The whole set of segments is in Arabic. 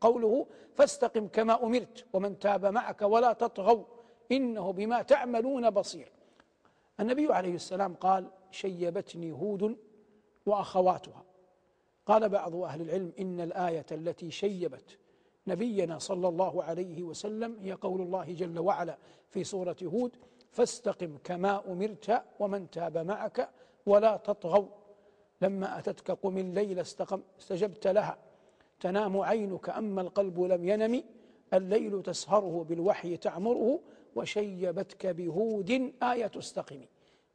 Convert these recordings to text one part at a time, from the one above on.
قوله فاستقم كما أمرت ومن تاب معك ولا تطغوا إنه بما تعملون بصير. النبي عليه السلام قال شيبتني هود وأخواتها. قال بعض أهل العلم إن الآية التي شيبت نبينا صلى الله عليه وسلم هي قول الله جل وعلا في سورة هود فاستقم كما أمرت ومن تاب معك ولا تطغوا. لما أتتك قم الليل استقم استجبت لها. تنام عينك أما القلب لم ينم الليل تسهره بالوحي تعمره وشيبتك بهود آية استقم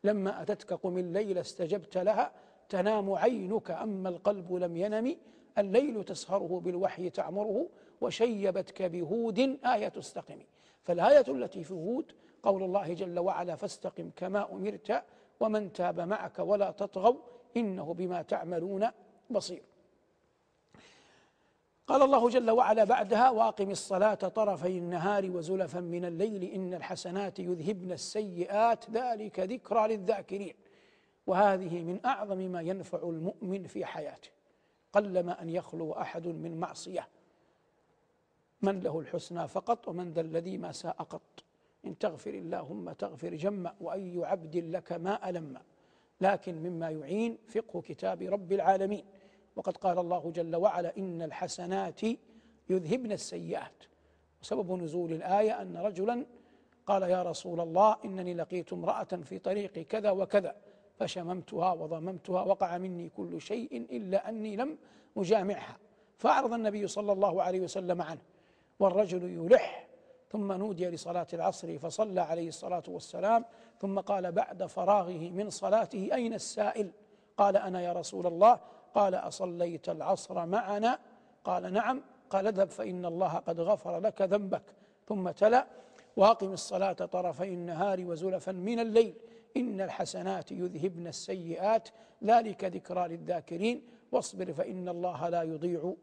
لما أتتك قم الليل استجبت لها تنام عينك أما القلب لم ينم الليل تسهره بالوحي تعمره وشيبتك بهود آية استقم فالآية التي في هود قول الله جل وعلا فاستقم كما أمرت ومن تاب معك ولا تطغوا إنه بما تعملون بصير. قال الله جل وعلا بعدها وأقم الصلاة طرفي النهار وزلفا من الليل إن الحسنات يذهبن السيئات ذلك ذكرى للذاكرين. وهذه من أعظم ما ينفع المؤمن في حياته. قلما أن يخلو أحد من معصية. من له الحسنى فقط ومن ذا الذي ما ساء قط. إن تغفر اللهم تغفر جم وأي عبد لك ما ألم. لكن مما يعين فقه كتاب رب العالمين. وقد قال الله جل وعلا إن الحسنات يذهبن السيئات. وسبب نزول الآية أن رجلا قال يا رسول الله إنني لقيت امرأة في طريق كذا وكذا فشممتها وضممتها وقع مني كل شيء إلا أني لم أجامعها. فأعرض النبي صلى الله عليه وسلم عنه. والرجل يلح ثم نودي لصلاة العصر فصلى عليه الصلاة والسلام ثم قال بعد فراغه من صلاته أين السائل؟ قال أنا يا رسول الله قال أصليت العصر معنا؟ قال نعم. قال اذهب فإن الله قد غفر لك ذنبك. ثم تلا واقم الصلاة طرفي النهار وزلفا من الليل. إن الحسنات يذهبن السيئات. ذلك ذكرى للذاكرين. واصبر فإن الله لا يضيع